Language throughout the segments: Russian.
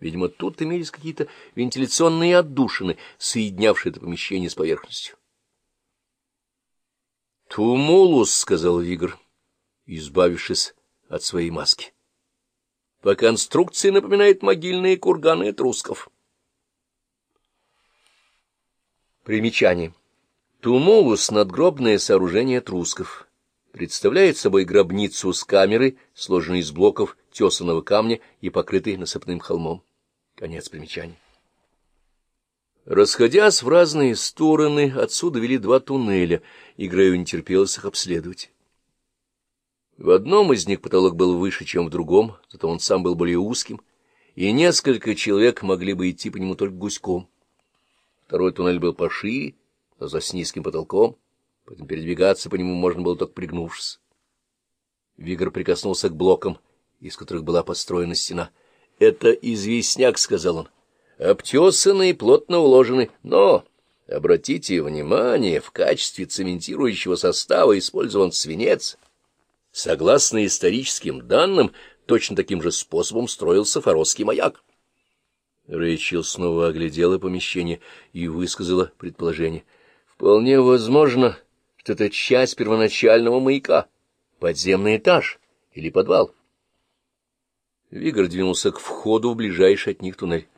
Видимо, тут имелись какие-то вентиляционные отдушины, соединявшие это помещение с поверхностью. «Тумулус», — сказал Вигр, избавившись от своей маски. «По конструкции напоминает могильные курганы этрусков». Примечание. Тумулус — надгробное сооружение трусков. Представляет собой гробницу с камерой, сложенной из блоков тесаного камня и покрытой насыпным холмом. Конец примечания. Расходясь в разные стороны, отсюда вели два туннеля, и Грею не терпелось их обследовать. В одном из них потолок был выше, чем в другом, зато он сам был более узким, и несколько человек могли бы идти по нему только гуськом. Второй туннель был пошире, но за с низким потолком, поэтому передвигаться по нему можно было только пригнувшись. Вигр прикоснулся к блокам, из которых была построена стена. — Это известняк, — сказал он обтесаны и плотно уложены, но, обратите внимание, в качестве цементирующего состава использован свинец. Согласно историческим данным, точно таким же способом строился форосский маяк. Рэйчел снова оглядела помещение и высказала предположение. Вполне возможно, что это часть первоначального маяка, подземный этаж или подвал. Вигр двинулся к входу в ближайший от них туннель.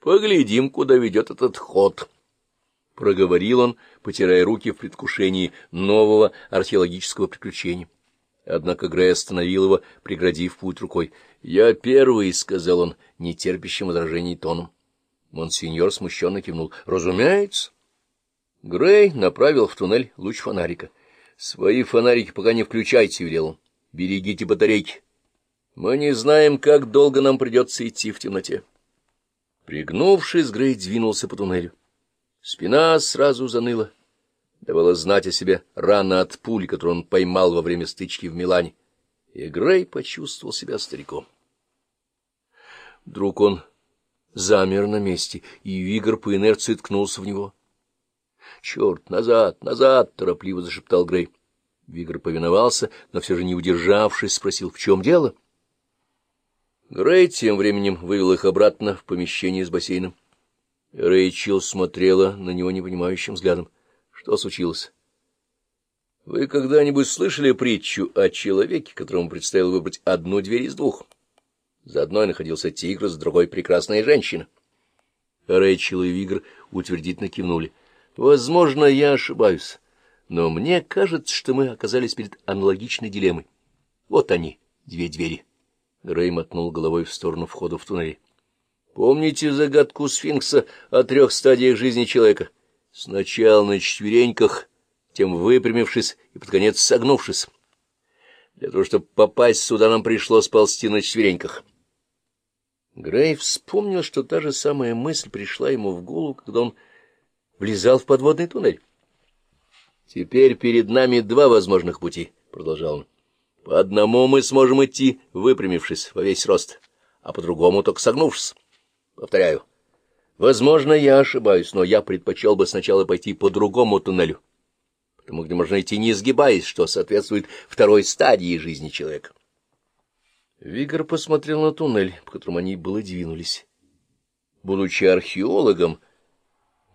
Поглядим, куда ведет этот ход. — проговорил он, потирая руки в предвкушении нового археологического приключения. Однако Грей остановил его, преградив путь рукой. — Я первый, — сказал он, нетерпящим возражений тоном. Монсеньор смущенно кивнул. — Разумеется. Грей направил в туннель луч фонарика. — Свои фонарики пока не включайте, — велел он. — Берегите батарейки. Мы не знаем, как долго нам придется идти в темноте. Пригнувшись, Грей двинулся по туннелю. Спина сразу заныла. Давала знать о себе рана от пули, которую он поймал во время стычки в Милане. И Грей почувствовал себя стариком. Вдруг он замер на месте, и Вигр по инерции ткнулся в него. — Черт, назад, назад! — торопливо зашептал Грей. Вигр повиновался, но все же не удержавшись, спросил, в чем дело? — Грей тем временем вывел их обратно в помещение с бассейном. Рэйчел смотрела на него непонимающим взглядом. Что случилось? — Вы когда-нибудь слышали притчу о человеке, которому предстояло выбрать одну дверь из двух? За одной находился тигр, с другой — прекрасная женщина. Рэйчел и Вигр утвердительно кивнули. — Возможно, я ошибаюсь, но мне кажется, что мы оказались перед аналогичной дилеммой. Вот они, две двери. — Грей мотнул головой в сторону входа в туннель. Помните загадку сфинкса о трех стадиях жизни человека? Сначала на четвереньках, тем выпрямившись и под конец согнувшись. Для того, чтобы попасть сюда, нам пришлось ползти на четвереньках. Грей вспомнил, что та же самая мысль пришла ему в голову, когда он влезал в подводный туннель. «Теперь перед нами два возможных пути», — продолжал он. По одному мы сможем идти, выпрямившись во весь рост, а по другому только согнувшись. Повторяю, возможно, я ошибаюсь, но я предпочел бы сначала пойти по другому туннелю, потому где можно идти не сгибаясь, что соответствует второй стадии жизни человека. Вигр посмотрел на туннель, по которому они было двинулись. Будучи археологом,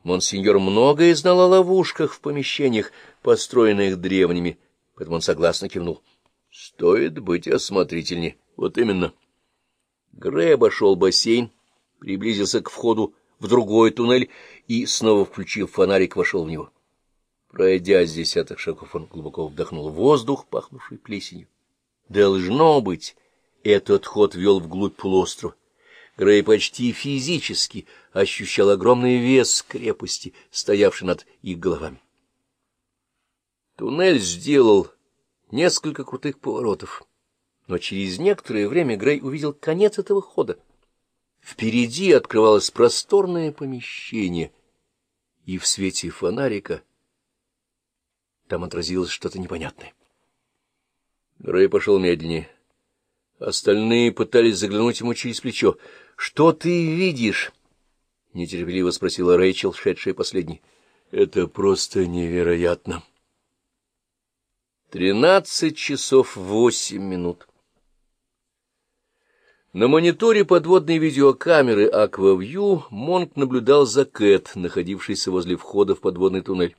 монсеньор многое знал о ловушках в помещениях, построенных древними, поэтому он согласно кивнул. Стоит быть осмотрительнее. Вот именно. Грей обошел бассейн, приблизился к входу в другой туннель и, снова включив фонарик, вошел в него. Пройдя с десятых шагов, он глубоко вдохнул воздух, пахнувший плесенью. Должно быть, этот ход вел вглубь полуострова. Грей почти физически ощущал огромный вес крепости, стоявший над их головами. Туннель сделал несколько крутых поворотов. Но через некоторое время Грей увидел конец этого хода. Впереди открывалось просторное помещение, и в свете фонарика там отразилось что-то непонятное. Грей пошел медленнее. Остальные пытались заглянуть ему через плечо. — Что ты видишь? — нетерпеливо спросила Рэйчел, шедшая последней. — Это просто невероятно. — Тринадцать часов восемь минут. На мониторе подводной видеокамеры «Аквавью» Монк наблюдал за Кэт, находившейся возле входа в подводный туннель.